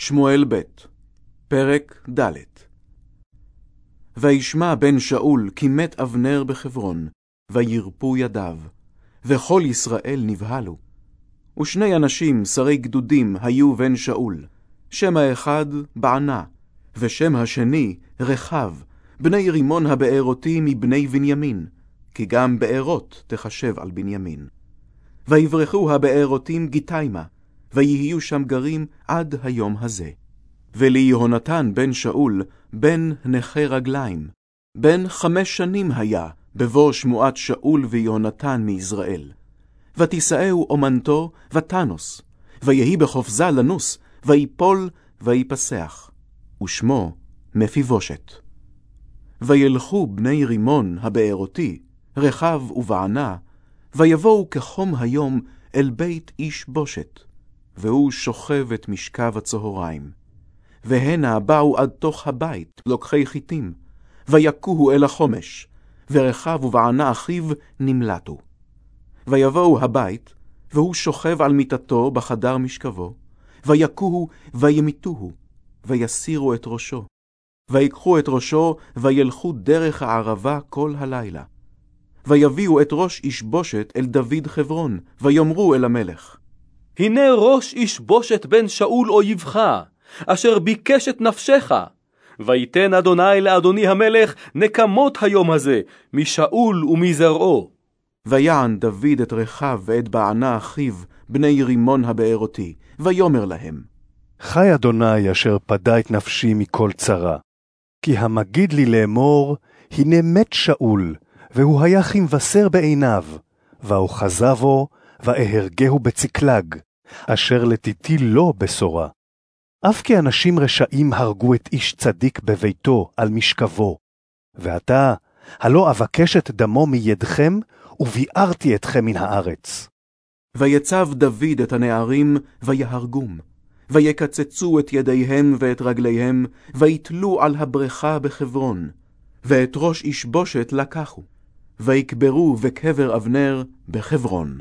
שמואל ב', פרק ד' וישמע בן שאול כי מת אבנר בחברון, וירפו ידיו, וכל ישראל נבהלו. ושני אנשים, שרי גדודים, היו בן שאול, שם האחד בענה, ושם השני רחב, בני רימון הבארותי מבני בנימין, כי גם בארות תחשב על בנימין. ויברחו הבארותים גיתימה, ויהיו שם גרים עד היום הזה. וליהונתן בן שאול, בן נכה רגליים, בן חמש שנים היה, בבוא שמועת שאול ויהונתן מיזרעאל. ותישאהו אומנתו, ותנוס, ויהי בחופזה לנוס, ויפול, ויפסח, ושמו מפיבושת. וילכו בני רימון הבארותי, רחב ובענה, ויבואו כחום היום אל בית איש בושת, והוא שוכב את משכב הצהריים. והנה באו עד תוך הבית לוקחי חיטים, ויכוהו אל החומש, ורחב ובענה אחיו נמלטו. ויבואו הבית, והוא שוכב על מיטתו בחדר משכבו, ויכוהו וימיתוהו, ויסירו את ראשו. ויקחו את ראשו, וילכו דרך הערבה כל הלילה. ויביאו את ראש איש בושת אל דוד חברון, ויאמרו אל המלך. הנה ראש איש בושת בן שאול אויבך, אשר ביקש את נפשך. ויתן אדוני לאדוני המלך נקמות היום הזה, משאול ומזרעו. ויען דוד את רחב ואת בענה אחיו, בני רימון הבארותי, ויאמר להם. חי אדוני אשר פדה את נפשי מכל צרה. כי המגיד לי לאמור, הנה מת שאול, והוא היה כמבשר בעיניו, ואוחזה בו, ואהרגהו בצקלג, אשר לתיתי לו בשורה. אף כי אנשים רשעים הרגו את איש צדיק בביתו על משכבו. ועתה, הלא אבקש את דמו מידכם, וביערתי אתכם מן הארץ. ויצב דוד את הנערים, ויהרגום. ויקצצו את ידיהם ואת רגליהם, ויתלו על הבריכה בחברון. ואת ראש איש בושת לקחו, ויקברו בקבר אבנר בחברון.